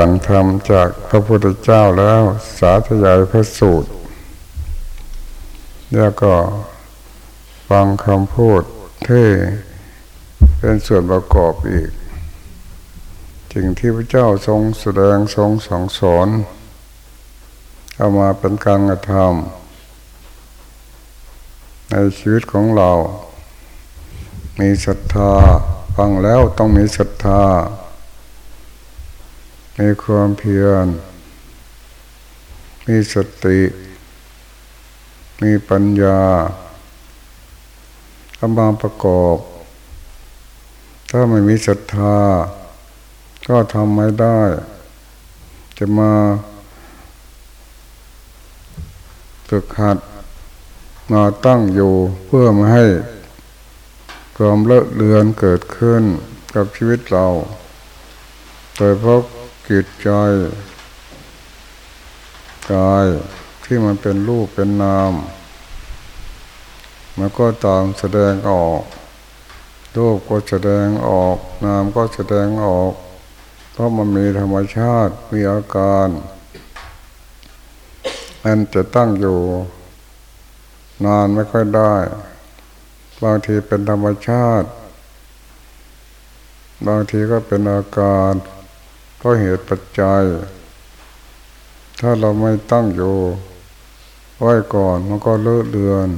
ฝังธรรมจากพระพุทธเจ้าแล้วสาธยายพระสูตร แล้วก็ฟังคำพูดที่เป็นส่วนประกอบอีก สิ่งที่พระเจ้าทรงแสดงทรงสั่งสอนเอามาเป็นการกระทำในชีวิตของเรา มีศรัทธาฟังแล้วต้องมีศรัทธา มีความเพียร มีสติ มีปัญญาเอามาประกอบ ถ้าไม่มีศรัทธา ก็ทำไม่ได้ จะมาฝึกหัดมาตั้งอยู่เพื่อมาให้ความเลอะเลือนเกิดขึ้นกับชีวิตเรา โดยเพราะ จิตใจกายที่มันเป็นรูปเป็นนามมันก็ตางแสดงออกรูปก็แสดงออก นามก็แสดงออก เพราะมันมีธรรมชาติมีอาการมันจะตั้งอยู่ นานไม่ค่อยได้ บางทีเป็นธรรมชาติ บางทีก็เป็นอาการ ก็เหตุปัจจัย ถ้าเราไม่ตั้งอยู่ไว้ก่อนมันก็เลอะเลือน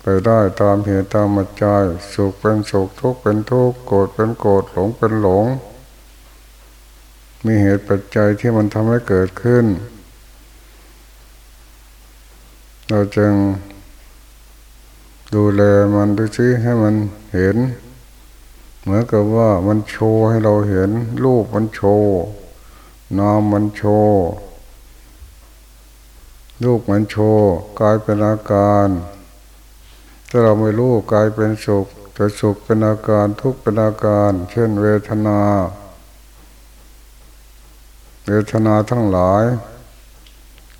ไปได้ตามเหตุตามปัจจัยสุขเป็นสุขทุกข์เป็นทุกข์โกรธเป็นโกรธหลงเป็นหลง มีเหตุปัจจัยที่มันทำให้เกิดขึ้น เราจึงดูแลมันดูซิให้มันเห็น เหมือนกับว่ามันโชว์ให้เราเห็น รูปมันโชว์นามมันโชว์รูปมันโชว์กลายเป็นอาการ ถ้าเราไม่รู้กลายเป็นสุขจะสุขเป็นอาการทุกข์เป็นอาการ เช่นเวทนา เวทนาทั้งหลาย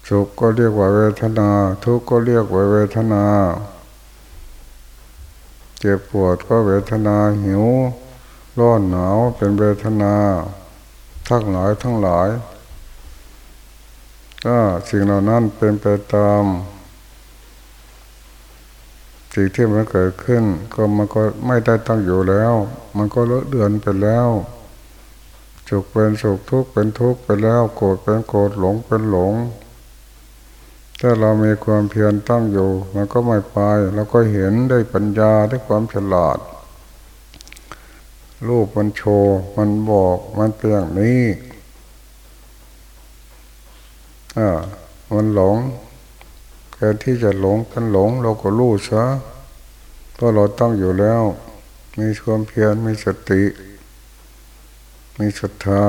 สุขก็เรียกว่าเวทนา ทุกข์ก็เรียกว่าเวทนา เจ็บปวดก็เวทนาหิว ร้อนหนาวเป็นเวทนา ทั้งหลายทั้งหลาย ก็สิ่งเหล่านั้นเป็นไปตามสิ่งที่มันเกิดขึ้น ก็มันก็ไม่ได้ตั้งอยู่แล้ว มันก็เลอะเดือนไปแล้วสุขเป็นสุขทุกข์เป็นทุกข์ไปแล้ว โกรธเป็นโกรธหลงเป็นหลง ถ้าเรามีความเพียรตั้งอยู่ มันก็ไม่ไปเราก็เห็นได้ปัญญาได้ความฉลาด รูปมันโชว์มันบอกมันเปลี่ยนนี้อ่ามันหลงแทนที่จะหลงกันหลง เราก็รู้ซะเพราะเราตั้งอยู่แล้ว มีความเพียรมีสติ มีศรัทธา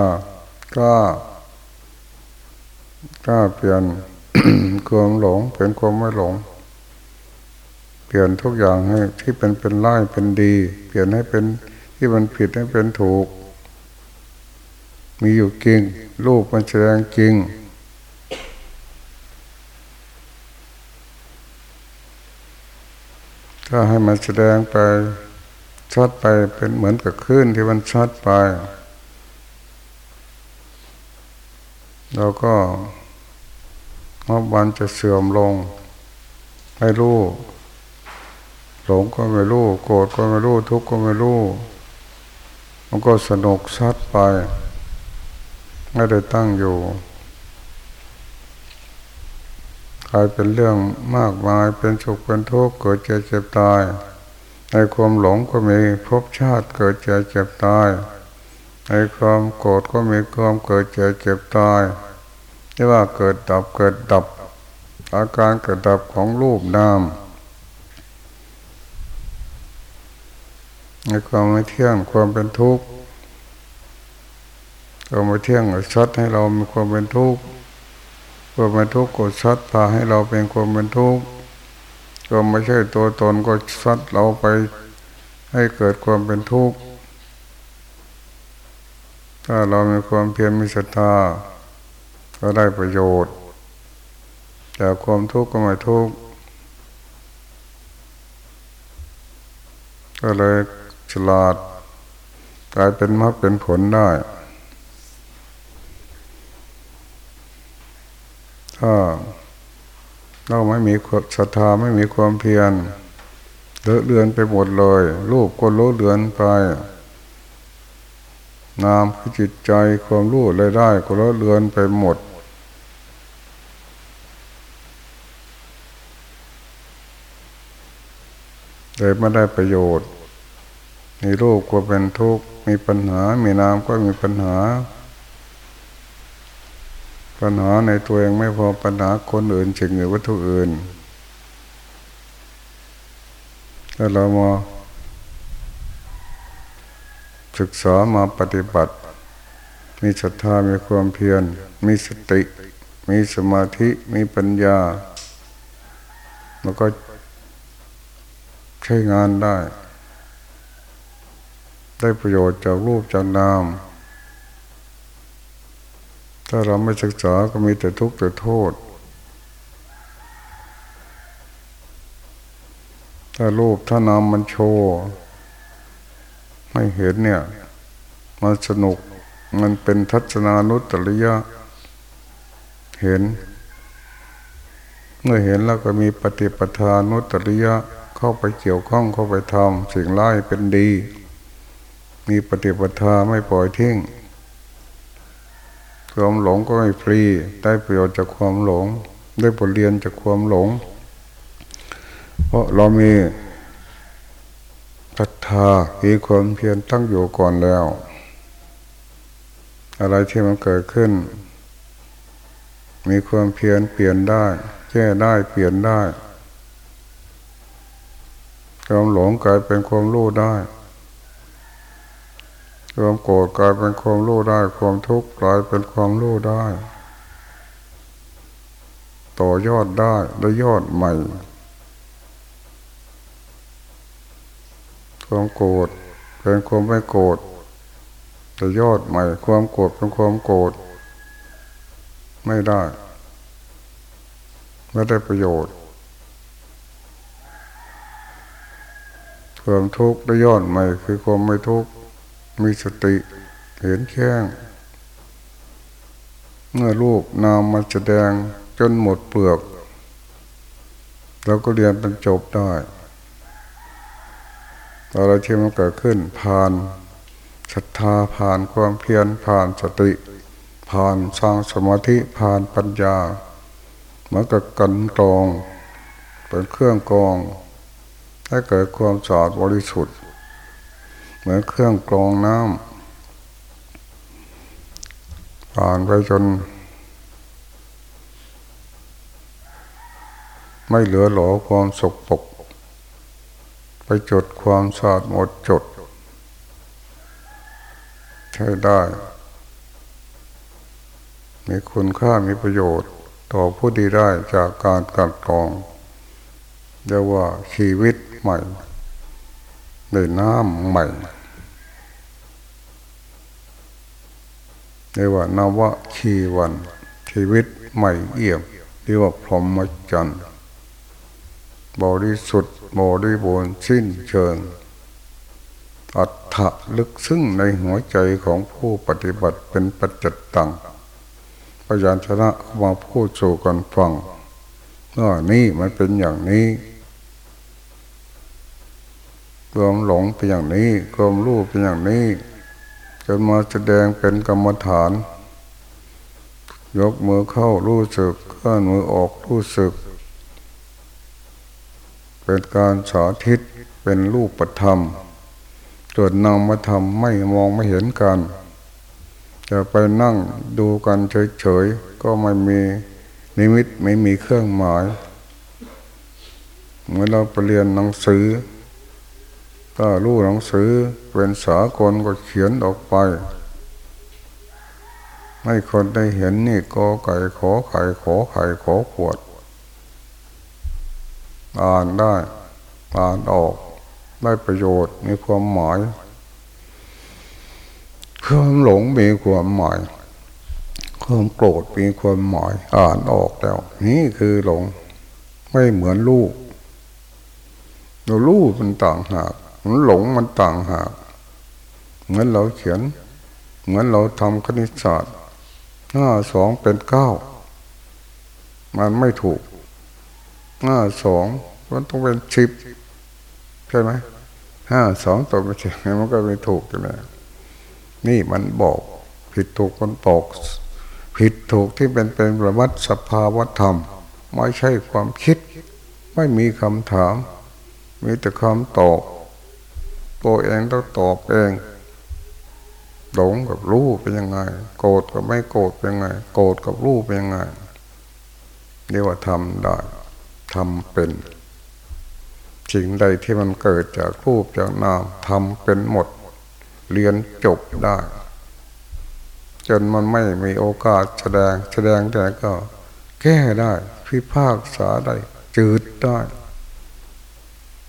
กล้ากล้าเปลี่ยน ความหลงเป็นความไม่หลง เปลี่ยนทุกอย่างให้ที่เป็นเป็นร้ายเป็นดี เปลี่ยนให้เป็นที่มันผิดให้เป็นถูก มีอยู่จริงรูปมันแสดงจริงถ้าให้มันแสดงไปชัดไปเป็นเหมือนกับคลื่นที่มันชัดไป เราก็ ว่าวันจะเสื่อมลงไม่รู้หลงก็ไม่รู้โกรธก็ไม่รู้ทุกข์ก็ไม่รู้มันก็สนุกชัดไป ไม่ได้ตั้งอยู่กลายเป็นเรื่องมากมายเป็นสุขเป็นทุกข์เกิดเจ็บเจ็บตาย ในความหลงก็มีภพชาติเกิดเจ็บเจ็บตาย ในความโกรธก็มีความเกิดเจ็บเจ็บตาย ที่ว่าเกิดดับเกิดดับ อาการเกิดดับของรูปนามในความไม่เที่ยงความเป็นทุกข์ความไม่เที่ยงก็ชัดให้เรามีความเป็นทุกข์ความเป็นทุกข์ก็ชัดพาให้เราเป็นความเป็นทุกข์ความไม่ใช่ตัวตนก็ชัดเราไปให้เกิดความเป็นทุกข์ถ้าเรามีความเพียรมีศรัทธา ก็ได้ประโยชน์ จากความทุกข์ก็มาทุกข์ก็เลยฉลาดกลายเป็นมรรคเป็นผลได้ ถ้าเราไม่มีศรัทธาไม่มีความเพียรเลอะเลือนไปหมดเลย รูปก็เลอะเลือนไป นามคือจิตใจความรู้เลยได้ ก็เลอะเลือนไปหมด เลยไม่ได้ประโยชน์ มีรูปก็เป็นทุกข์ มีปัญหา มีนามก็มีปัญหา ปัญหาในตัวเองไม่พอปัญหาคนอื่นสิ่งอื่นวัตถุอื่นถ้าเรามาศึกษามาปฏิบัติ มีศรัทธา มีความเพียร มีสติ มีสมาธิ มีปัญญาแล้วก็ ช้งานได้ ได้ประโยชน์จากรูปจากนาม ถ้าเราไม่ศึกษาก็มีแต่ทุกข์แต่โทษ ถ้ารูปถ้านามมันโชว์ไม่เห็นเนี่ย มันสนุกมันเป็นทัศนานุตริยะ เห็น เมื่อเห็นแล้วก็มีปฏิปทานุตริยะ เข้าไปเกี่ยวข้องเข้าไปทำสิ่งร้ายเป็นดี มีปฏิปทาไม่ปล่อยทิ้งความหลงก็ไม่ฟรีได้ประโยชน์จากความหลง ได้บทเรียนจากความหลง เพราะเรามีศรัทธามีความเพียรตั้งอยู่ก่อนแล้ว อะไรที่มันเกิดขึ้น มีความเพียรเปลี่ยนได้ แก้ได้เปลี่ยนได้ ความหลงกลายเป็นความรู้ได้ ความโกรธกลายเป็นความรู้ได้ ความทุกข์กลายเป็นความรู้ได้ ต่อยอดได้และยอดใหม่ ความโกรธเป็นความไม่โกรธแต่ยอดใหม่ ความโกรธเป็นความโกรธไม่ได้ ไม่ได้ประโยชน์ ความทุกข์ได้ย้อนใหม่คือความไม่ทุกข์มีสติเห็นแข้งเมื่อรูปนามมาแสดงจนหมดเปลือกเราก็เรียนเป็นจบได้อะไรที่มันเกิดขึ้นผ่านศรัทธาผ่านความเพียรผ่านสติ ผ่านสร้างสมาธิผ่านปัญญาเหมือนกับกันกรองเป็นเครื่องกรอง ถ้าเกิดความสะอาดบริสุทธิ์ เหมือนเครื่องกรองน้ำผ่านไปจน ไม่เหลือหลอความสกปรกไปจดความสะอาดหมดจด ใช้ได้ มีคุณค่ามีประโยชน์ต่อผู้ดีได้จากการกัดกรองเรียกว่าชีวิต ใหม่ในน้ำใหม่เรียกว่านวะชีวัน ชีวิตใหม่เอี่ยมเรียกว่าพรหมจรรย์บริสุทธิ์บริบูรณ์สิ้นเชิง อัตถะลึกซึ้งในหัวใจของผู้ปฏิบัติเป็นปัจจตังพยานชนะมาพูดสู่กันฟังว่านี่มันเป็นอย่างนี้ ความหลงเป็นอย่างนี้ความรู้เป็นอย่างนี้ จนมาแสดงเป็นกรรมฐาน ยกมือเข้ารู้สึกเคลื่อนมือออกรู้สึก เป็นการสาธิตเป็นรูปธรรมตัวนามธรรมไม่มองไม่เห็นกัน จะไปนั่งดูกันเฉยๆก็ไม่มีนิมิตไม่มีเครื่องหมาย เมื่อเราไปเรียนหนังสือ ถ้ารู้หนังสือเป็นสากลก็เขียนออกไป ให้คนได้เห็นนี่กอไก่ขอไข่ขอไข่ขอขวด อ่านได้ อ่านออกได้ประโยชน์มีความหมายความหลงมีความหมาย ความโกรธมีความหมาย อ่านออกแล้ว นี่คือหลง ไม่เหมือนลูกเราลูกมันต่างหาก มันหลงมันต่างหากเหมือนเราเขียน เหมือนเราทำคณิตศาสตร์ห้าสองเป็นเก้ามันไม่ถูกห้าสองมันต้องเป็นสิบใช่ไหมห้าสองตัวไม่ใช่มันก็ไม่ถูกใช่ไหมนี่มันบอก ผิดถูกมันบอกผิดถูกที่เป็นเป็นประวัติสภาวธรรม ไม่ใช่ความคิด ไม่มีคำถาม มีแต่คำตอบ ตัวเองต้องตอบเองหลงกับรู้เป็นยังไง โกรธกับไม่โกรธเป็นยังไง โกรธกับรู้เป็นยังไงเรียกว่าทำได้ทำเป็นสิ่งใดที่มันเกิดจากรูปจากนามทำเป็นหมด เรียนจบได้ จนมันไม่มีโอกาสแสดงแสดงแต่ก็ แก้ได้พิพากษาได้ จืดได้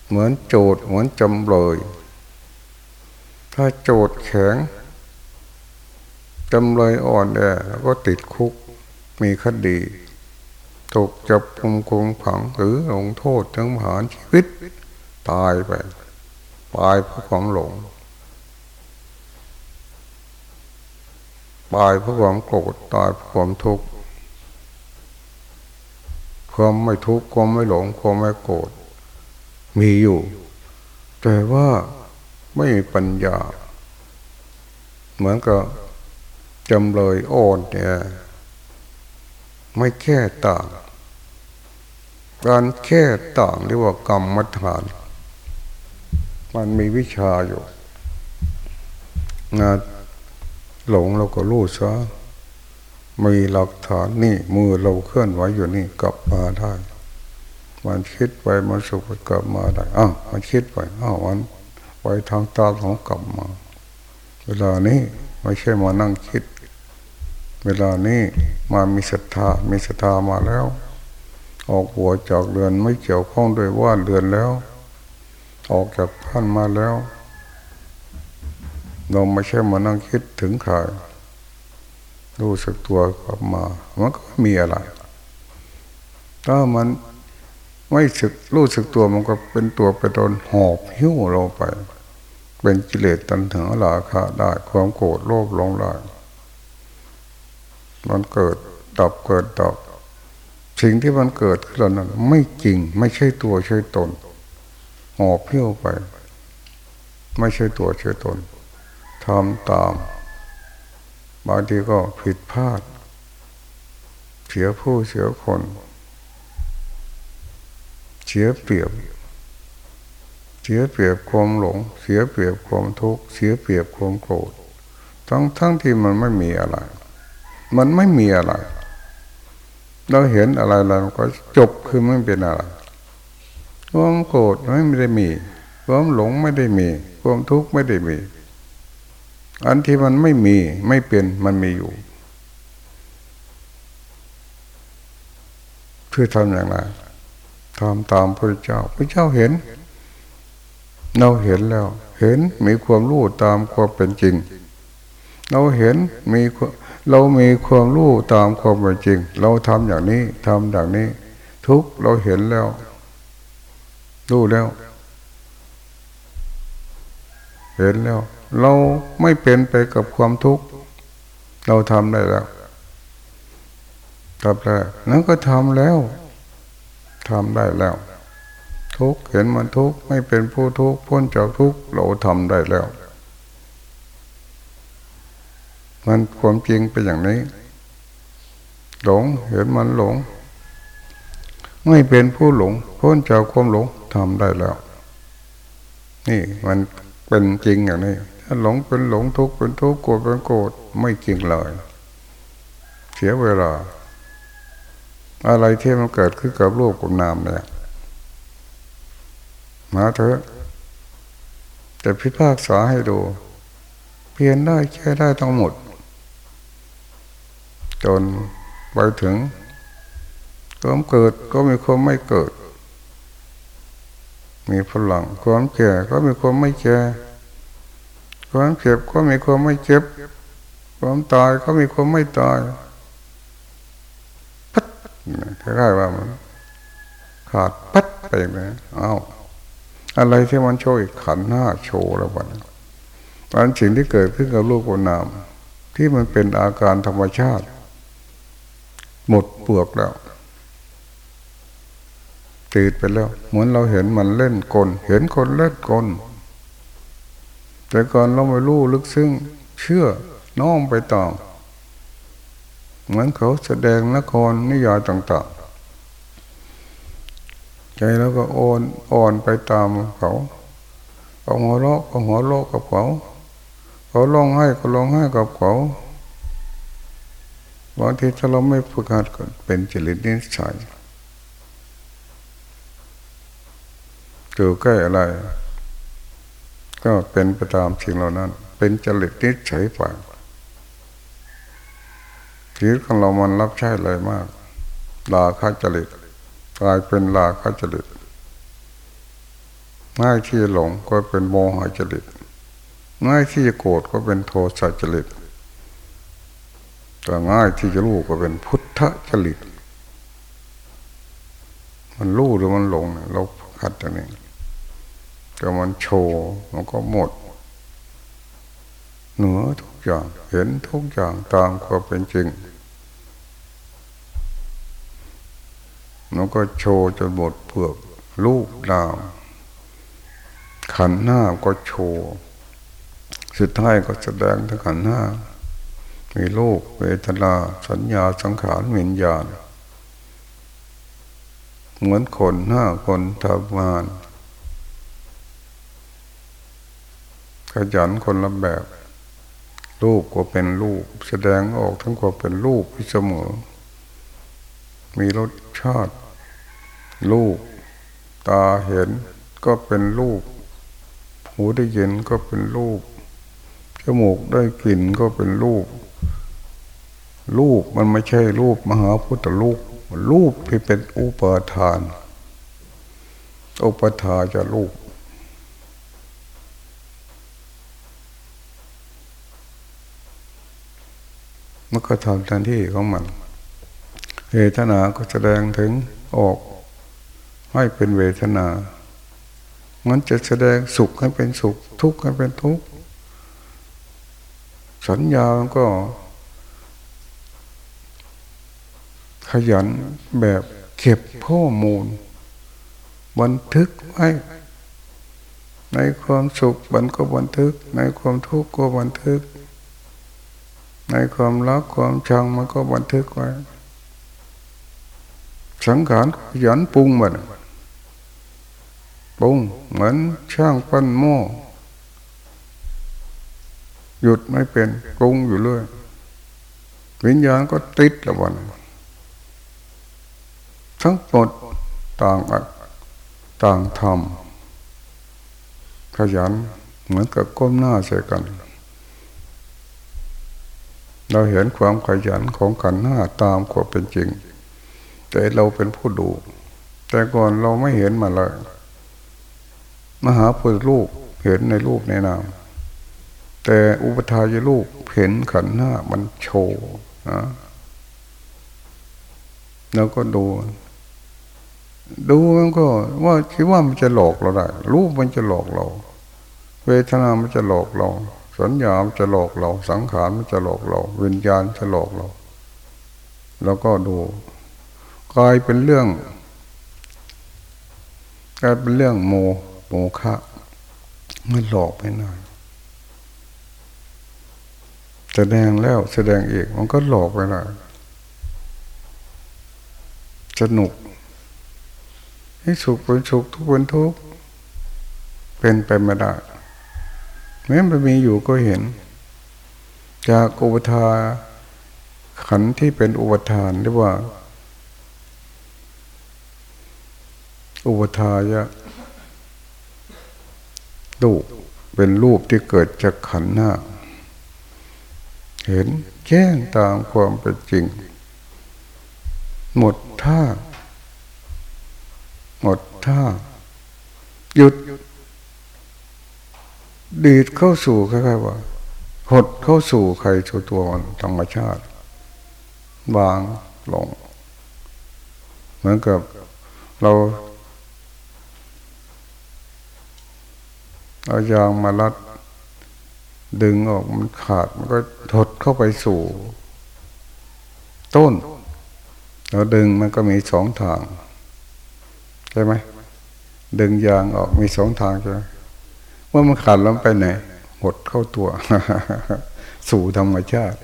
เหมือนโจดเหมือนจำเลย ถ้าโจดแข็งจำเลยอ่อนแอแล้วก็ติดคุกมีคดีถูกจับกุมคุมขังหรือลงโทษทั้งหารชีวิต ตายไปตายเพราะความหลงตายเพราะความโกรธตายเพราะความทุกข์ความไม่ทุกข์ความไม่หลงความไม่โกรธมีอยู่ แต่ว่า ไม่มีปัญญา เหมือนกับจำเลยโอนเนี่ยไม่แค่ต่าง การแค่ต่างเรียกว่ากรรมฐาน มันมีวิชาอยู่งานหลงเราก็รู้ซะมีหลักฐานนี่มือเราเคลื่อนไหวอยู่นี่กลับมาได้ มันคิดไปมันสุขกลับมาได้อ้าวมันคิดไปอ้าวมัน ไปทางตาของกลับมา เวลานี้ไม่ใช่มานั่งคิด เวลานี้มามีศรัทธา มีศรัทธามาแล้ว ออกหัวจากเรือนไม่เกี่ยวข้องด้วยว่าเรือนแล้ว ออกจากพันมาแล้ว เราไม่ใช่มานั่งคิดถึงใครรู้สึกตัวกลับมา มันก็มีอะไร ถ้ามัน ไม่สึกรู้สึกตัวมันก็เป็นตัวไปโดนหอบหิ้วเราไป เป็นกิเลสตัณหาหลาคะได้ความโกรธโลภหลงได้มันเกิดดับเกิดดับสิ่งที่มันเกิดขึ้นนั้นไม่จริงไม่ใช่ตัวใช่ตนหอบเพี้ยวไป ไม่ใช่ตัวใช่ตนทำตาม บางทีก็ผิดพลาด เสียผู้เสียคน เสียเปรียบ เสียเปรียบความหลง เสียเปรียบความทุกข์ เสียเปรียบความโกรธ ทั้งทั้งที่มันไม่มีอะไร มันไม่มีอะไร เราเห็นอะไรเราก็จบคือไม่เป็นอะไร ความโกรธไม่ได้มี ความหลงไม่ได้มี ความทุกข์ไม่ได้มี อันที่มันไม่มีไม่เป็นมันมีอยู่เพื่อทำอย่างไร ทำตามพระเจ้าพระเจ้าเห็น เราเห็นแล้ว เห็นมีความรู้ตามความเป็นจริง เราเห็นมีเรามีความรู้ตามความเป็นจริง เราทำอย่างนี้ทำอย่างนี้ ทุกเราเห็นแล้ว รู้แล้ว เห็นแล้ว เราไม่เป็นไปกับความทุกข์เราทำได้แล้วทำได้นั้นก็ทำแล้ว ทำได้แล้ว ทุกเห็นมันทุกไม่เป็นผู้ทุกพ้นจากทุกเราทำได้แล้ว มันความจริงเป็นอย่างนี้ หลงเห็นมันหลง ไม่เป็นผู้หลง พ้นจากความหลงทำได้แล้ว นี่มันเป็นจริงอย่างนี้ถ้าหลงเป็นหลงทุกข์เป็นทุกข์โกรธเป็นโกรธไม่จริงเลย เสียเวลา อะไรที่มันเกิดขึ้นกับรูปกับนามเนี่ยมาเถอะแต่พิพากษาให้ดู เพียนได้แค่ได้ทั้งหมด จนไปถึงความเกิดก็มีความไม่เกิด มีพลังความแก่ก็มีความไม่แก่ความเจ็บก็มีความไม่เจ็บ ความตายก็มีความไม่ตาย คล้ายๆว่ามันขาดปัดไปเลยเอาอะไรที่มันโชว์อีกขันหน้าโชว์แล้ววันนั้นสิ่งที่เกิดขึ้นกับลูกคนนาม ที่มันเป็นอาการธรรมชาติ หมดเปลือกแล้วตื่นไปแล้ว เหมือนเราเห็นมันเล่นกล เห็นคนเล่นกล แต่ก่อนเราไม่รู้ลึกซึ้งเชื่อน้อมไปต่อ เหมือนเขาแสดงละครนิยายต่างๆ ใจแล้วก็โอนอ่อนไปตามเขาเขาหัวเราะก็หัวเราะกับเขาเขาร้องไห้ก็ร้องไห้กับเขาบางทีถ้าเราไม่ฝึกหัดก็เป็นจริตนิสัยเจอใกล้อะไร ก็เป็นไปตามสิ่งเหล่านั้น เป็นจริตนิสัยฝ่าย ชีวิตของเรามันรับใช้อะไรมาก ลาคาจริตกลายเป็นลาคาจริตง่ายที่หลงก็เป็นโมหะจริตง่ายที่จะโกรธก็เป็นโทสะจริตแต่ง่ายที่จะรู้ก็เป็นพุทธจริต มันรู้หรือมันหลงเราคัดตัวนี้แต่มันโชว์มันก็หมด เหนือทุกอย่างเห็นทุกอย่างตามความเป็นจริง มันก็โชว์จนหมดเปลือกลูกดาว ขันหน้าก็โชว์สุดท้ายก็แสดงทั้งขันหน้ามีโลกเวทนาสัญญาสังขารวิญญาณ เหมือนคนหน้าคนทำงานขยันคนละแบบ รูปก็เป็นรูป แสดงออกทั้งความเป็นรูปเสมอ มีรสชาติ รูป ตาเห็นก็เป็นรูป หูได้ยินก็เป็นรูป จมูกได้กลิ่นก็เป็นรูป รูปมันไม่ใช่รูปมหาพุทธรูป รูปที่เป็นอุปทาน อุปทาจะรูปมันก็ทำทันที่ของมันเวทนาก็แสดงถึงออก ให้เป็นเวทนา มันจะแสดงสุขให้เป็นสุข ทุกข์ให้เป็นทุกข์ สัญญาก็ ขยันแบบเก็บข้อมูล บันทึกไว้ในความสุขมันก็บันทึก ในความทุกข์ก็บันทึก ในความรักความชังมันก็บันทึกไว้สังขารขยันปรุงมัน ปรุงเหมือนช่างปั้นหม้อหยุดไม่เป็นกรุงอยู่เรื่อยวิญญาณก็ติดละวันทั้งหมดต่างอักต่างทำขยันเหมือนกับก้มหน้าใส่กัน เราเห็นความขยันของกันหน้าตามความเป็นจริง แต่เราเป็นผู้ดู แต่ก่อนเราไม่เห็นมาเลย มหาพุทธรูปเห็นในรูปในนาม แต่อุปทายรูปเห็นขันหน้ามันโชว์นะแล้วก็ดู ดูมันก็ ว่าคิดว่ามันจะหลอกเราได้ รูปมันจะหลอกเรา เวทนามันจะหลอกเรา สัญญามันจะหลอกเรา สังขารมันจะหลอกเรา วิญญาณจะหลอกเรา แล้วก็ดูกลายเป็นเรื่องกลายเป็นเรื่องโม โมคะมันหลอกไปหน่อยแสดงแล้วแสดงอีกมันก็หลอกไปเลยสนุก ให้สุขเป็นสุขทุกข์เป็นทุกข์เป็นไปไม่ได้แม้มันมีอยู่ก็เห็น จากอุปทาขันที่เป็นอุปทานเรียกว่า อุปทายะ ดูเป็นรูปที่เกิดจากขันธ์หน้า เห็นแจ้งตามความเป็นจริง หมดท่า หมดท่า หยุด ดีดเข้าสู่ใคล้ายๆว่าหดเข้าสู่ใครตัวมันธรรมชาติวางลง เหมือนกับเรา เอายางมาลัด ดึงออกมันขาดมันก็ถดเข้าไปสู่ ต้นแล้วดึงมันก็มีสองทางใช่ไหมดึงยางออกมีสองทางใช่ไหมเมื่อมันขาดแล้วไปไหนหดเข้าตัว สู่ธรรมชาติ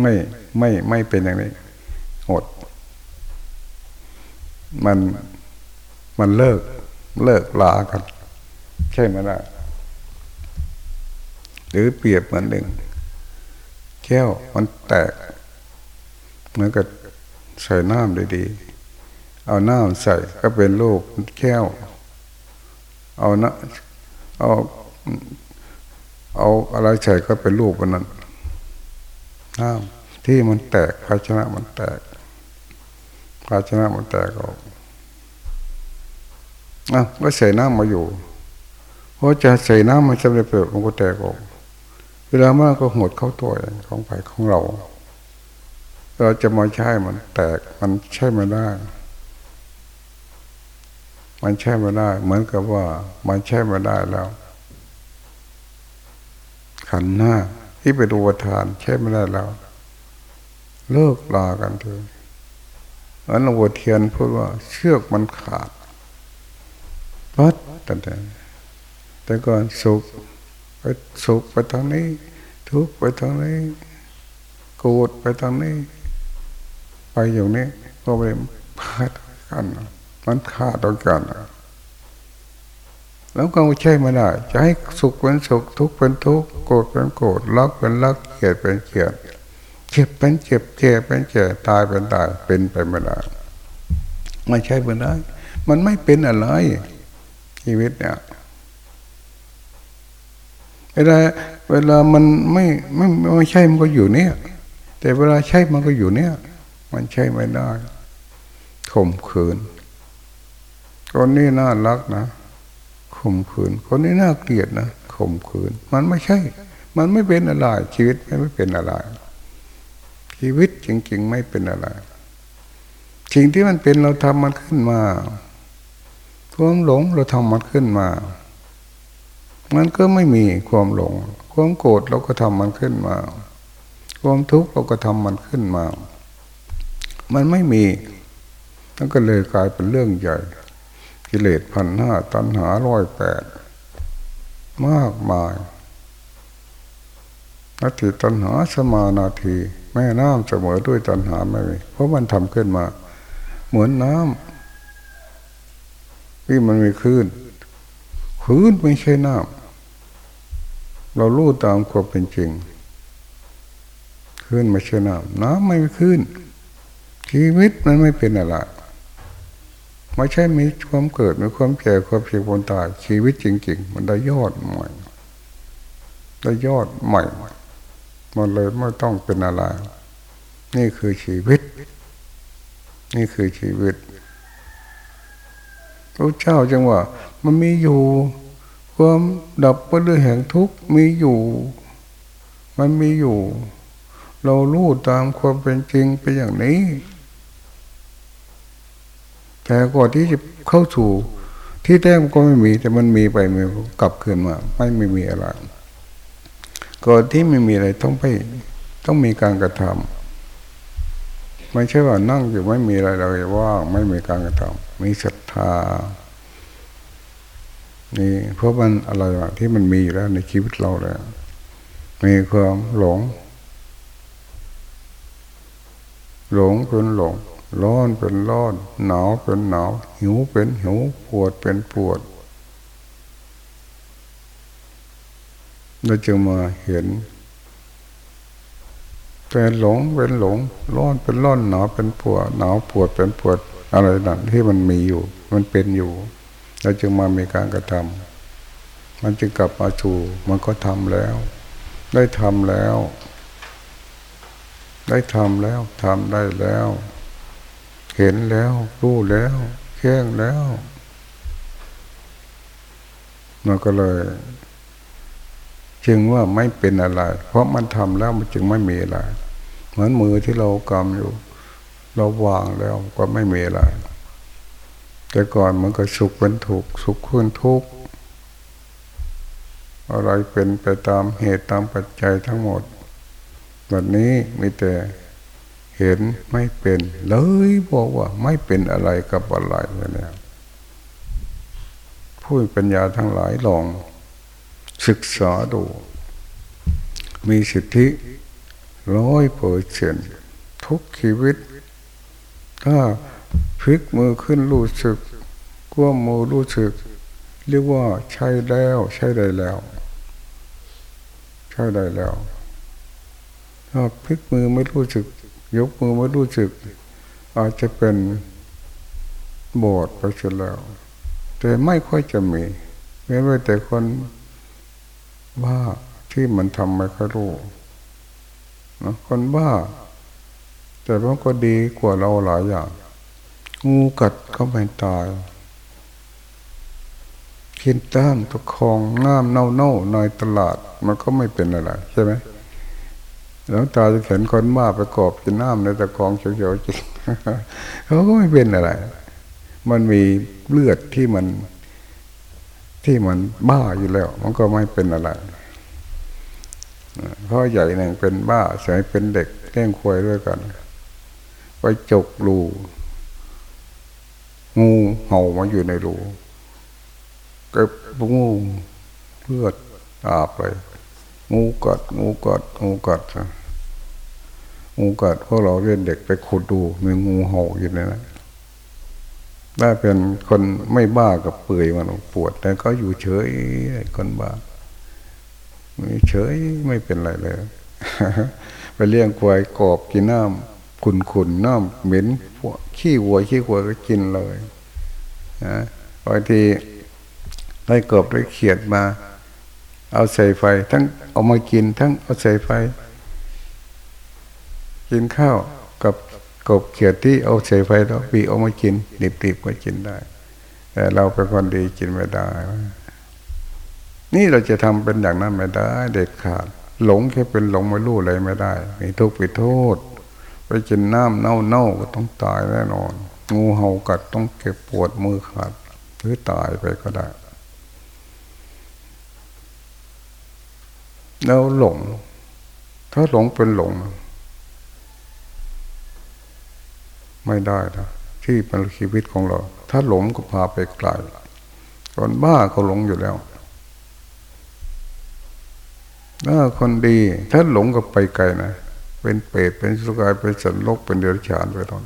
ไม่ไม่ไม่เป็นอย่างนี้หด มันมันเลิกเลิกลากัน ใช่ไหมล่ะ หรือเปรียบเหมือนหนึ่ง แก้วมันแตกเหมือนกับใส่น้ำดีๆ เอาน้ำใส่ก็เป็นลูกแก้ว เอานะเอาเอาอะไรใส่ก็เป็นรูปวันนั้นน้ำที่มันแตกภาชนะมันแตก ภาชนะมันแตกออกอะก็ใส่น้ำมาอยู่เพราะจะใส่น้ำมันจะไม่เปิดมันก็แตกออก เวลามากก็หดเข้าตัวเองของไปของเรา เราจะมาใช้มันแตกมันใช่ไม่ได้ มันใช่ไม่ได้ เหมือนกับว่ามันใช่ไม่ได้แล้ว ขันหน้าที่เป็นอุปทานใช่ไม่ได้แล้ว เลิกลากันเถอะอันหลวงเทียนพูดว่าเชือกมันขาดปัดแต่แต่แต่ก่อนสุข ไปสุขไปทางนี้ ทุกไปทางนี้โกรธไปทางนี้ ไปอย่างนี้ก็ไปพาดกันมันขาดต่อกันแล้วก็ใช่ไม่ได้จะให้สุขเป็นสุขทุกข์เป็นทุกข์โกรธเป็นโกรธรักเป็นรักเกลียดเป็นเกลียดเจ็บเป็นเจ็บแก่เป็นแก่ตายเป็นตายเป็นไปไม่ได้ไม่ใช่ไม่ได้ มันไม่เป็นอะไรชีวิตเนี่ย เวลาเวลามันไม่ไม่ไม่ใช่มันก็อยู่เนี่ย แต่เวลาใช่มันก็อยู่เนี่ย มันใช่ไม่ได้ข่มขืน คนนี้น่ารักนะข่มขืน คนนี้น่าเกลียดนะข่มขืน มันไม่ใช่ มันไม่เป็นอะไร ชีวิตไม่เป็นอะไร ชีวิตจริง ๆ ไม่เป็นอะไรสิ่งที่มันเป็นเราทำมันขึ้นมาความหลงเราทำมันขึ้นมา มันก็ไม่มีความหลง ความโกรธเราก็ทำมันขึ้นมา ความทุกข์เราก็ทำมันขึ้นมา มันไม่มีมันก็เลยกลายเป็นเรื่องใหญ่ กิเลสพันห้าตัณหาร้อยแปดมากมายนาทีตัณหาสมานาที แม่น้ำเสมอด้วยตัณหาไม่มีเพราะมันทำขึ้นมา เหมือนน้ำที่มันมีคลื่นคลื่นไม่ใช่น้ำ เรารู้ตามความเป็นจริงคลื่นม่ใช่น้ำน้ำไม่มีคลื่นชีวิตมันไม่เป็นอะไรไม่ใช่มีความเกิดมีความแก่ความเพียความตายชีวิตจริง ๆ มันได้ยอดใหม่ได้ยอดใหม่มันเลยไม่ต้องเป็นอะไรนี่คือชีวิต นี่คือชีวิตพระเจ้าจังว่า มันมีอยู่ ความดับไปด้วยแห่งทุกข์มีอยู่ มันมีอยู่ เรารู้ตามความเป็นจริงเป็นอย่างนี้ แต่ก่อนที่จะเข้าสู่ที่แท้ก็ไม่มี แต่มันมีไปมันกลับคืนมาไม่ไม่มีอะไรก่อนที่ไม่มีอะไรต้องไป ต้องมีการกระทำไม่ใช่ว่านั่งอยู่ไม่มีอะไรเลยว่างไม่มีการกระทำมีศรัทธา นี่เพราะมันอะไรที่มันมีอยู่แล้วในชีวิตเราแล้วมีความหลง หลงเป็นหลง ร้อนเป็นร้อน หนาวเป็นหนาว หิวเป็นหิว ปวดเป็นปวดเราจะมาเห็นเป็นหลงเป็นหลง ร้อนเป็นร้อน หนาวเป็นปวด หนาวปวดเป็นปวด อะไรนั่นที่มันมีอยู่ มันเป็นอยู่ เราจึงมามีการกระทำมันจึงกลับมาสู่มันก็ทำแล้ว ได้ทำแล้ว ได้ทำแล้วทำได้แล้ว เห็นแล้วรู้แล้วแข้งแล้วมันก็เลย จึงว่าไม่เป็นอะไร เพราะมันทำแล้วมันจึงไม่มีอะไร เหมือนมือที่เรากำอยู่ เราวางแล้วก็ไม่มีอะไร แต่ก่อนมันก็สุขเป็นถูกสุขขึ้นทุกข์อะไรเป็นไปตามเหตุตามปัจจัยทั้งหมดวันนี้มีแต่เห็นไม่เป็น เลยบอกว่าไม่เป็นอะไรกับอะไรเนี่ยผู้ปัญญาทั้งหลายลอง ศึกษาดู มีสิทธิร้อยเปอร์เซนทุกชีวิต ถ้า พลิกมือขึ้นรู้สึกก้มมือรู้สึก เรียกว่าใช่แล้ว ใช่ได้แล้ว ใช่ได้แล้วถ้าพลิกมือไม่รู้สึก ยกมือไม่รู้สึก อาจจะเป็นบอดไปเสียแล้ว แต่ไม่ค่อยจะมีแม้ว่าแต่คนบ้าที่มันทำไม่ค่อยรู้นะคนบ้า แต่มันก็ดีกว่าเราหลายอย่าง งูกัดเขาไม่ตายกินต้ามตะคองน้ำเน่าเน่าในตลาด มันก็ไม่เป็นอะไรใช่ไหมแล้วตาจะเห็นคนบ้าไปกอบกินน้ำในตะคองเขียวๆจริงเขาก็ไม่เป็นอะไร มันมีเลือดที่มัน ที่มันบ้าอยู่แล้ว มันก็ไม่เป็นอะไรพ่อใหญ่หนึ่งเป็นบ้าสมัยเป็นเด็กเลี้ยงควายด้วยกัน ไปจกรู งูเห่ามาอยู่ในรูก็บงูเลือดอาบเลยงูกัดงูกัดงูกัดงูกัดพวกเราเรียนเด็กไปขุดดูมีงูเห่าอยู่ในนั้นถ้าเป็นคนไม่บ้ากับเปื่อยมันปวด แต่ก็อยู่เฉยคนบ้าเฉยไม่เป็นไรเลย ไปเลี้ยงควายกอบกินน้ำ ขุนขุนน้ำเหม็นพวกขี้วัวขี้วัวก็กินเลยนะบางทีได้กบได้เขียดมา เอาใส่ไฟ ทั้งเอามากิน ทั้งเอาใส่ไฟ กินข้าวกับกบเขียดที่เอาใส่ไฟแล้วปีเอามากินดิบๆก็กินได้ แต่เราเป็นคนดีกินไม่ได้ นี่เราจะทำเป็นอย่างนั้นไม่ได้ เด็ดขาด หลงแค่เป็นหลงไม่รู้อะไรไม่ได้มีทุกข์ไปโทษ กินน้ำเน่าเน่าก็ต้องตายแน่นอน งูเห่ากัดต้องเก็บปวดมือขาดหรือตายไปก็ได้ แล้วหลง ถ้าหลงเป็นหลง ไม่ได้นะที่เป็นชีวิตของเรา ถ้าหลงก็พาไปไกลคนบ้าก็หลงอยู่แล้วถ้าคนดี ถ้าหลงก็ไปไกลนะ เป็นเปรตเป็นสุกายเป็นสันโลกเป็นเดรัจฉานไปตอน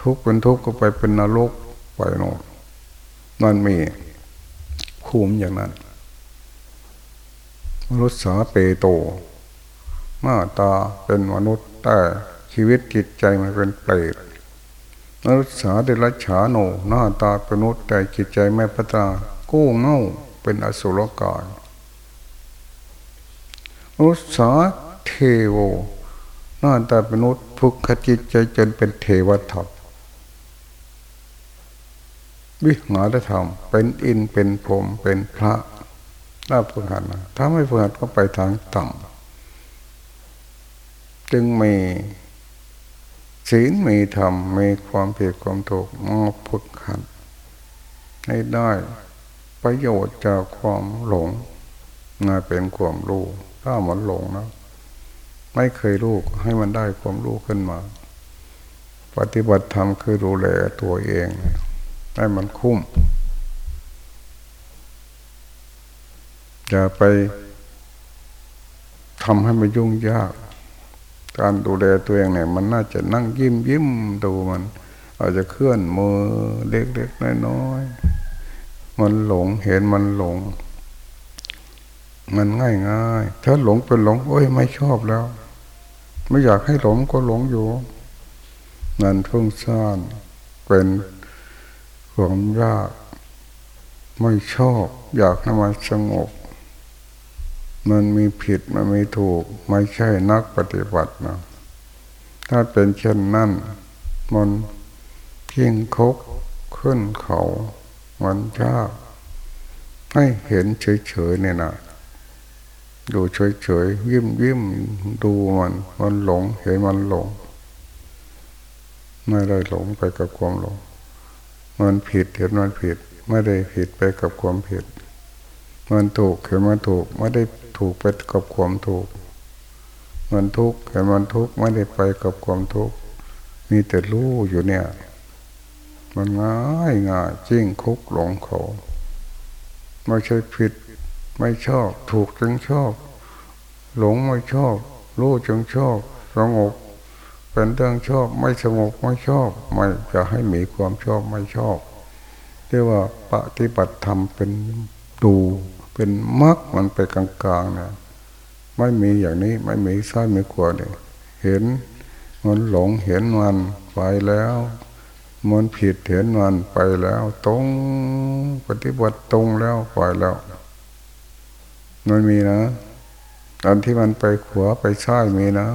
ทุกข์เป็นทุกข์ก็ไปเป็นนรกไปโน่นนั่นมีคูมอย่างนั้นมนุษย์สาเปโตหน้าตาเป็นมนุษย์แต่ชีวิตจิตใจมันเป็นเปรตมนุษย์สาเดรัจฉานโนหน้าตาเป็นมนุษย์แต่จิตใจไม่พัฒนากู้เง่าเป็นอสุรกายอุษย์สา เทโวหน้าตาเป็นนุษย์พุกจิตใจจนเป็นเทวธรรมวิหารธรรม เป็นอินเป็นพรมเป็นพระน่าฝึกหัดนะถ้าไม่ฝึกหัดก็ไปทางต่ำจึงมีศีลมีธรรมมีความผิดความถูกมาฝึกหัดให้ได้ประโยชน์จากความหลงมาเป็นความรู้ถ้ามันหลงนะ ไม่เคยรู้ให้มันได้ความรู้ขึ้นมา ปฏิบัติธรรมคือดูแลตัวเอง ให้มันคุ้มอย่าไปทำให้มันยุ่งยาก การดูแลตัวเองเนี่ย มันน่าจะนั่งยิ้มยิ้มดูมัน อาจจะเคลื่อนมือเล็กๆน้อยๆมันหลงเห็นมันหลง มันง่ายง่ายถ้าหลงเป็นหลง โอ้ยไม่ชอบแล้ว ไม่อยากให้หลงก็หลงอยู่ นั่นทุ่งซ่านเป็นความยากไม่ชอบ อยากให้มันสงบ มันมีผิดมันมีถูก ไม่ใช่นักปฏิบัตินะถ้าเป็นเช่นนั้นมันเพียงคกขึ้นเขา มันยากให้เห็นเฉยๆเนี่ยนะ ดูเฉยๆยิ้มยิ้มดูมันมันหลง เห็นมันหลง ไม่ได้หลงไปกับความหลง มันผิดเห็นมันผิด ไม่ได้ผิดไปกับความผิด มันถูกเห็นมันถูก ไม่ได้ถูกไปกับความถูก มันทุกข์เห็นมันทุกข์ไม่ได้ไปกับความทุกข์มีแต่รู้อยู่เนี่ยมมันง่ายง่ายจิ้งคุกหลงเขาไม่ใช่ผิด ไม่ชอบ ถูกจึงชอบ หลงไม่ชอบ รู้จึงชอบ สงบ เป็นเรื่องชอบ ไม่สงบไม่ชอบ ไม่จะให้มีความชอบไม่ชอบเรียกว่าปฏิบัติธรรมเป็นดูเป็นมรรคมันไปกลางๆนี่ยไม่มีอย่างนี้ไม่มีซ้ายไม่ขวาเลยเห็นมันหลงเห็นมันไปแล้วมันผิดเห็นมันไปแล้ว ตรงปฏิบัติตรงแล้วไปแล้ว มันมีนะตอนที่มันไปขวาไปซ้ายมีนะ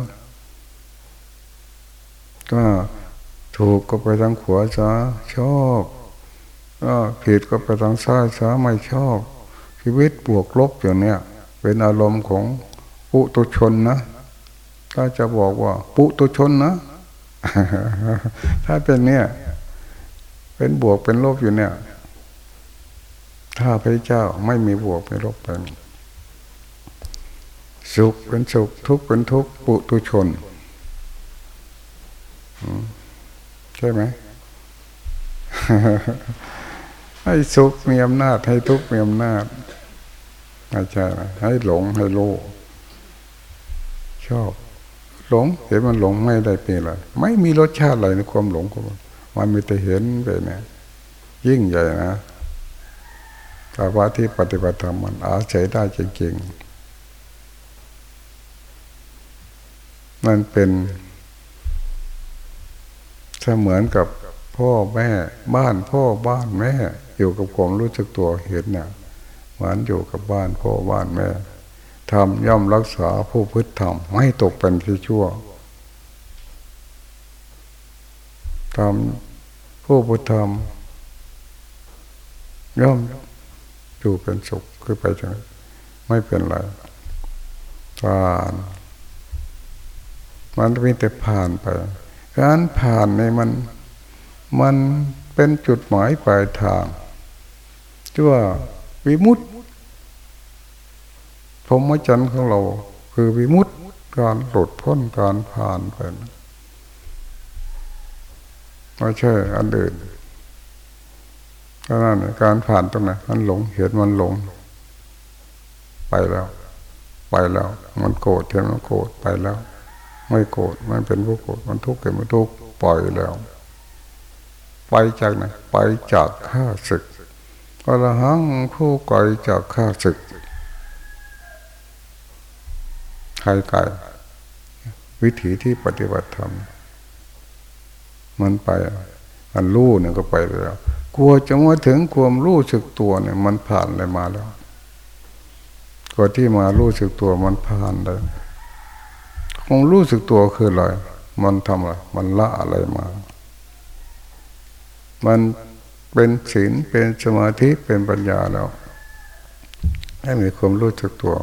ก็ถูกก็ไปทางขวาซะชอบก็ผิดก็ไปทางซ้ายซะไม่ชอบ ชีวิตบวกลบอย่างเนี้ยเป็นอารมณ์ของปุตุชนนะถ้าจะบอกว่า ปุตุชนนะ ถ้าเป็นเนี่ย เป็นบวกเป็นลบอยู่เนี่ย ถ้าพระเจ้าไม่มีบวกไม่ลบเป็น สุขเป็นสุขทุกข์เป็นทุกข์ปุตุชนใช่ไหมให้สุขมีอำนาจ ให้ทุกข์มีอำนาจไม่ใช่ให้หลงให้โลชอบ หลงเห็นมันหลงไม่ได้เป็นอะไรไม่มีรสชาติอะไรในความหลงของมันมันมีแต่เห็นไปเนี่ยยิ่งใหญ่นะแต่ว่าที่ปฏิบัติธรรมมันอาศัยได้จริงๆ มันเป็นเสมือนกับพ่อแม่บ้านพ่อบ้านแม่ อยู่กับความรู้สึกตัวเห็นเนี่ยเหมือนอยู่กับบ้านพ่อบ้านแม่ทำย่อมรักษาผู้พฤติธรรมไม่ตกเป็นที่ชั่วทำผู้พฤติธรรมย่อมอยู่เป็นสุขคือไปจังไม่เป็นไรผ่าน มันมีแต่ผ่านไป การผ่านในมันมันเป็นจุดหมายปลายทางชื่ววิมุตติพรมจรรย์ของเรา คือวิมุตติการหลุดพ้นการผ่านไปไม่ใช่อันเดินก็นั่นการผ่านตรงไหนมันหลงเห็นมันหลง ไปแล้ว ไปแล้ว มันโกรธเห็นมันโกรธไปแล้ว ไม่โกรธมันเป็นผู้โกรธมันทุกข์เห็นมันทุกข์ปล่อยแล้ว ไปจากไหนไปจากข้าศึกอรหังผู้ไกลจากข้าศึกใครไกลวิถีที่ปฏิบัติธรรมมันไปมันรู้เนี่ยก็ไปแล้วกลัวจะมาถึงความรู้สึกตัวเนี่ย มันผ่านอะไรมาแล้วกว่าที่มารู้สึกตัวมันผ่านเลย คงรู้สึกตัวคืออะไร มันทำอะไร มันละอะไรมา มันเป็นศีล เป็นสมาธิ เป็นปัญญาแล้ว ให้มีความรู้สึกตัว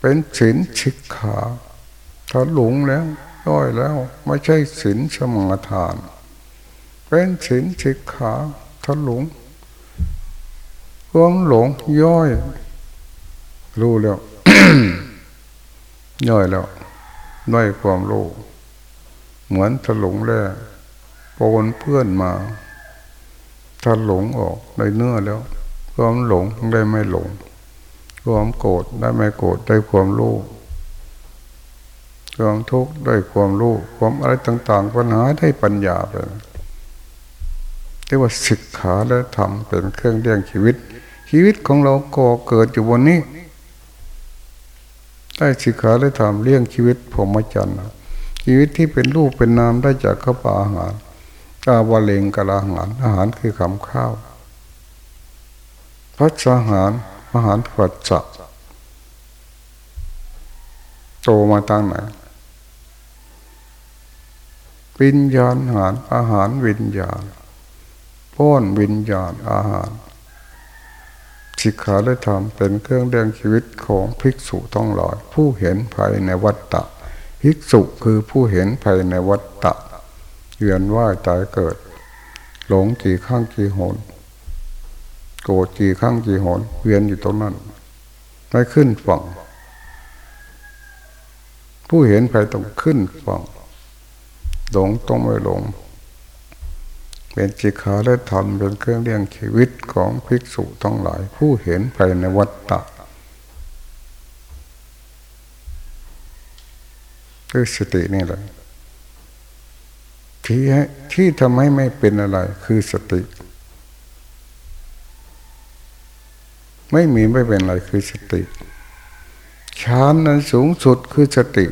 เป็นศีลชิกขาถ้าหลงแล้วย่อยแล้ว ไม่ใช่ศีลสมาทาน เป็นศีลชิกขาถ้าหลงความหลงย่อย รู้แล้ว ย่อยแล้ว ด้อยความรู้เหมือนถลุงแร่ปนเพื่อนมาถ้าหลงออกในเนื้อแล้ว ความหลงได้ไม่หลง ความโกรธได้ไม่โกรธได้ความรู้ความทุกข์ได้ความรู้ความอะไรต่าง ๆ ปัญหาได้ปัญญาไปเรียกว่าศึกขาและธรรมเป็นเครื่องเลี้ยงชีวิต ชีวิตของเราก่อเกิดอยู่บนนี้ ได้ศึกขาและธรรมเลี้ยงชีวิตผมมจันทร์ชีวิตที่เป็นรูปเป็นนามได้จากข้าวปลาอาหารกาวาเลงกะลาอาหาร อาหารคือคำข้าวพัชอาหารอาหารผัดจับโตมาตั้งไหนวิญญาณอาหารอาหารวิญญาณป้อนวิญญาณอาหาร สิกขาและธรรมเป็นเครื่องเลี้ยงชีวิตของภิกษุต้องหลอยผู้เห็นภายในวัฏฏะภิกษุคือผู้เห็นภายในวัฏฏะเวียนว่ายตายเกิด หลงกี่ข้างกี่หนโกรธกี่ข้างกี่หนเวียนอยู่ตรงนั้นไม่ขึ้นฝั่ง ผู้เห็นไปต้องขึ้นฝั่งหลงต้องไม่หลง เป็นจิขาและธรรมเป็นเครื่องเลี้ยงชีวิตของภิกษุทั้งหลายผู้เห็นภายในวัฏฏะคือสตินี่แหละที่ที่ทำให้ไม่เป็นอะไรคือสติ ไม่มีไม่เป็นอะไรคือสติฌานนั้นสูงสุดคือสติ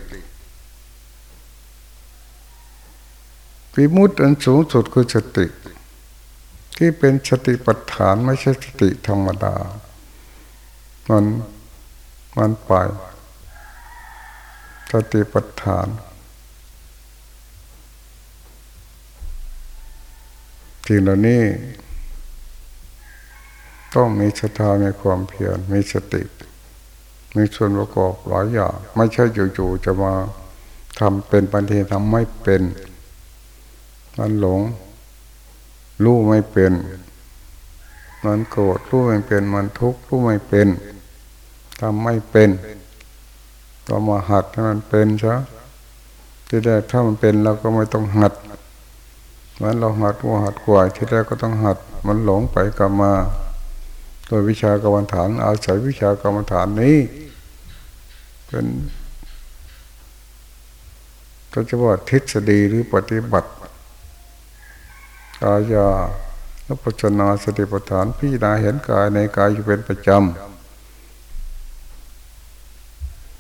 วิมุตติอันสูงสุดคือสติ ที่เป็นสติปัฏฐานไม่ใช่สติธรรมดา มันมันไปสติปัฏฐานสิ่งเหล่านี้ต้องมีศรัทธามีความเพียรมีสติ มีส่วนประกอบหลายอย่าง ไม่ใช่อยู่ๆจะมาทำเป็นปัญญาทำไม่เป็น มันหลง รู้ไม่เป็น มันโกรธรู้ไม่เป็น มันทุกข์รู้ไม่เป็นทำไม่เป็นก็มาหัดให้มันเป็นซะที่แรกถ้ามันเป็นเราก็ไม่ต้องหัดมันเราหัดว่าหัดขวาที่แรกก็ต้องหัด มันหลงไปกลับมา โดยวิชากรรมฐาน อาศัยวิชากรรมฐานนี้ เป็นก็จะว่าทฤษฎีหรือปฏิบัติ กายาและปัจนาสติปัฏฐานพี่นาเห็นกายในกายอยู่เป็นประจำ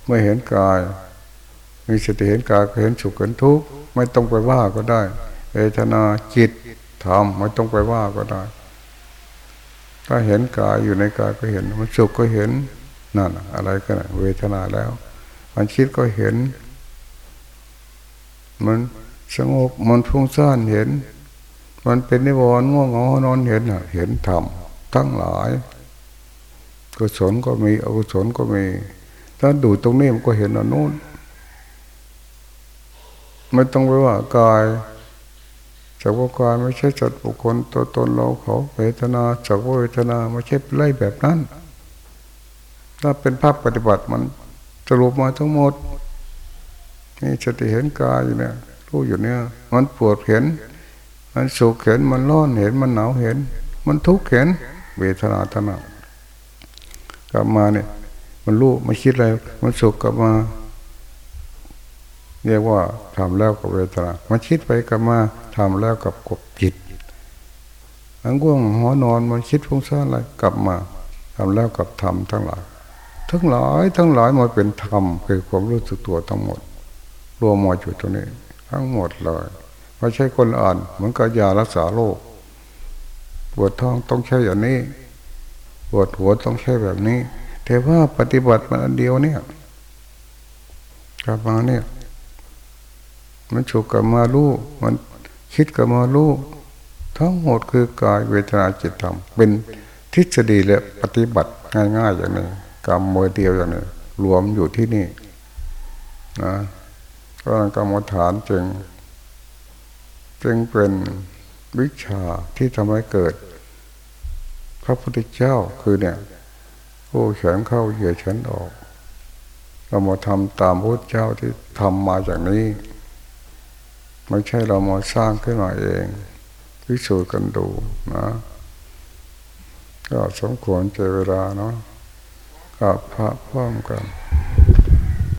เมื่อเห็นกาย มีสติเห็นกายก็เห็นสุขเห็นทุกข์ไม่ต้องไปว่าก็ได้เวทนาจิตธรรมไม่ต้องไปว่าก็ได้ ถ้าเห็นกายอยู่ในกายก็เห็น มันสุขก็เห็นนั่นอะไรกันเวทนาแล้วมันคิดก็เห็น มันสงบมันฟุ้งซ่านเห็น มันเป็นนิวรณ์ง่วงเหงานอนเห็นเห็นธรรมทั้งหลายกุศลก็มีอกุศลก็มี ถ้าดูตรงนี้มันก็เห็นอันนู้นไม่ต้องไปว่ากายจากว่ากายไม่ใช่จัดบุคคลตัวตนเราเขาเวทนาจากว่าเวทนาไม่ใช่ไล่แบบนั้น ถ้าเป็นภาพปฏิบัติมันสรุปมาทั้งหมดนี่สติเห็นกายอยู่เนี่ยรู้อยู่เนี่ย มันปวดเห็น มันสุขเห็นมันร้อนเห็นมันหนาวเห็น มันทุกข์เห็น เวทนาตนากลับมาเนี่ย มันรู้มันคิดอะไร มันสุขกลับมา เรียกว่าทำแล้วกับเวทนามันคิดไปกลับมาทำแล้วกับกบจิตอังง่วงหอนอนมันคิดฟุ้งซ่านอะไรกลับมาทำแล้วกับธรรมทั้งหลายทั้งหลายทั้งหลายมันเป็นธรรมคือความรู้สึกตัวทั้งหมด รวมมาอยู่ตรงนี้ ทั้งหมดเลย ไม่ใช่คนอ่านเหมือนกับยารักษาโรคปวดท้องต้องใช้อย่างนี้ปวดหัวต้องใช้แบบนี้ แต่ว่าปฏิบัติมันอันเดียวเนี่ยกลับมาเนี่ย มันฉุกกับมาลูกมันคิดกับมาลูกทั้งหมดคือกายเวทนาจิตธรรม เป็นทฤษฎีและปฏิบัติง่ายๆอย่างนี้กรรมมวยเดียวอย่างนี้รวมอยู่ที่นี่นะก็กรรมฐานจึง จึงเป็นวิชาที่ทำให้เกิด พระพุทธเจ้าคือเนี่ยผู้เฉินเข้าเหยียดฉันออก เรามาทำตามพระเจ้าที่ทำมาจากนี้ ไม่ใช่เรามาสร้างขึ้นมาเองพิสูจน์กันดูนะ ก็สมควรเจเวลาเนาะกับพระพร้อมกัน